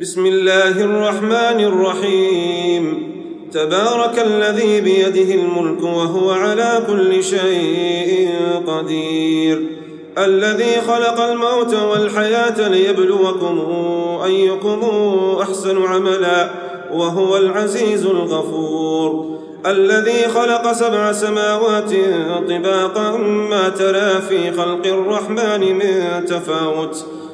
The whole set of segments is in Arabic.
بسم الله الرحمن الرحيم. تبارك الذي بيده الملك وهو على كل شيء قدير. الذي خلق الموت والحياة ليبلوكم أيكم أحسن عملا وهو العزيز الغفور. الذي خلق سبع سماوات طباقا ما ترى في خلق الرحمن من تفاوت.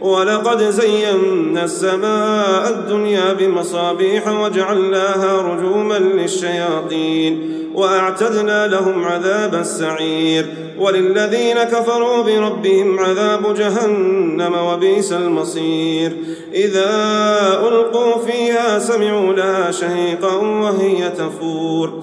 ولقد زينا السماء الدنيا بمصابيح وجعلناها رجوما للشياطين وأعتدنا لهم عذاب السعير وللذين كفروا بربهم عذاب جهنم وبئس المصير إذا ألقوا فيها سمعوا لها شهيقا وهي تفور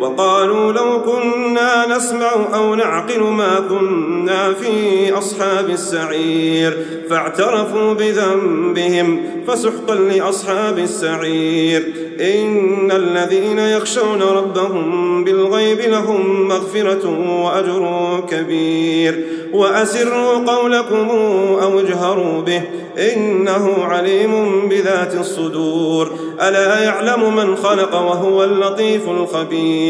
وقالوا لو كنا نسمع أو نعقل ما كنا في أصحاب السعير فاعترفوا بذنبهم فسحقا لأصحاب السعير إن الذين يخشون ربهم بالغيب لهم مغفرة وأجر كبير وأسروا قولكم أو اجهروا به إنه عليم بذات الصدور ألا يعلم من خلق وهو اللطيف الخبير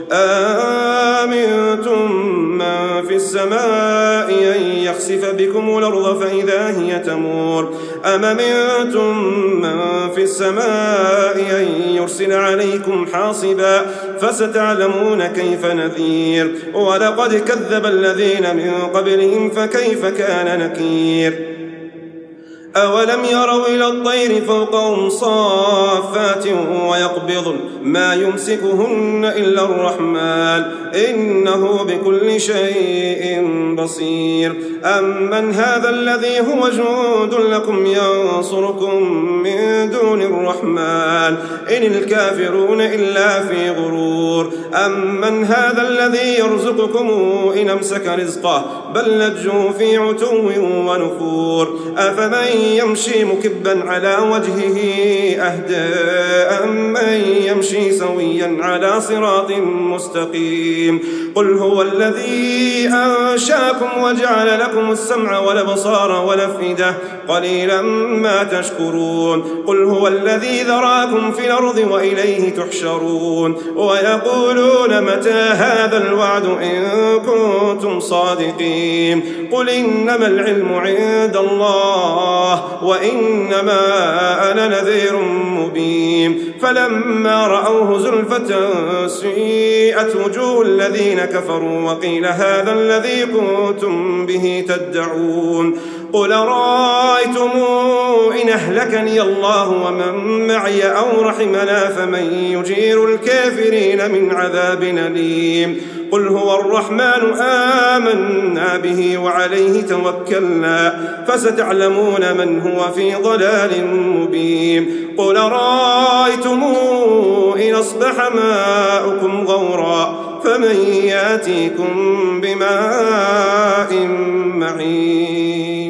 آمنتم من في السماء أن يخسف بكم الأرض فإذا هي تمور؟ أم منتم من في السماء أن يرسل عليكم حاصبا فستعلمون كيف نذير؟ ولقد كذب الذين من قبلهم فكيف كان نكير؟ أولم يروا إلى الطير فوقهم صافات ويقبضن ما يمسكهن إلا الرحمن إنه بكل شيء بصير أمن هذا الذي هو جند لكم ينصركم من دون الرحمن إن الكافرون إلا في غرور أمن هذا الذي يرزقكم إن أمسك رزقه بل لجوا في عتو ونفور أفمن يمشي مكبا على وجهه أهدى أمن يمشي سويا على صراط مستقيم. قل هو الذي أنشأكم وجعل لكم السمع والأبصار والأفئدة قليلا ما تشكرون. قل هو الذي ذراكم في الأرض وإليه تحشرون. ويقولون متى هذا الوعد إن كنتم صادقين؟ قل إنما العلم عند وإنما أنا نذير مبين. فلما رأوه زلفة سيئت وجوه الذين كفروا وقيل هذا الذي كنتم به تدعون. قل رأيتم إن أهلكني الله ومن معي أو رحمنا فمن يجير الكافرين من عذاب أليم. قل هو الرحمن آمنا به وعليه توكلنا فستعلمون من هو في ضلال مبين قل رأيتم إن أصبح ماؤكم غورا فمن ياتيكم بماء معين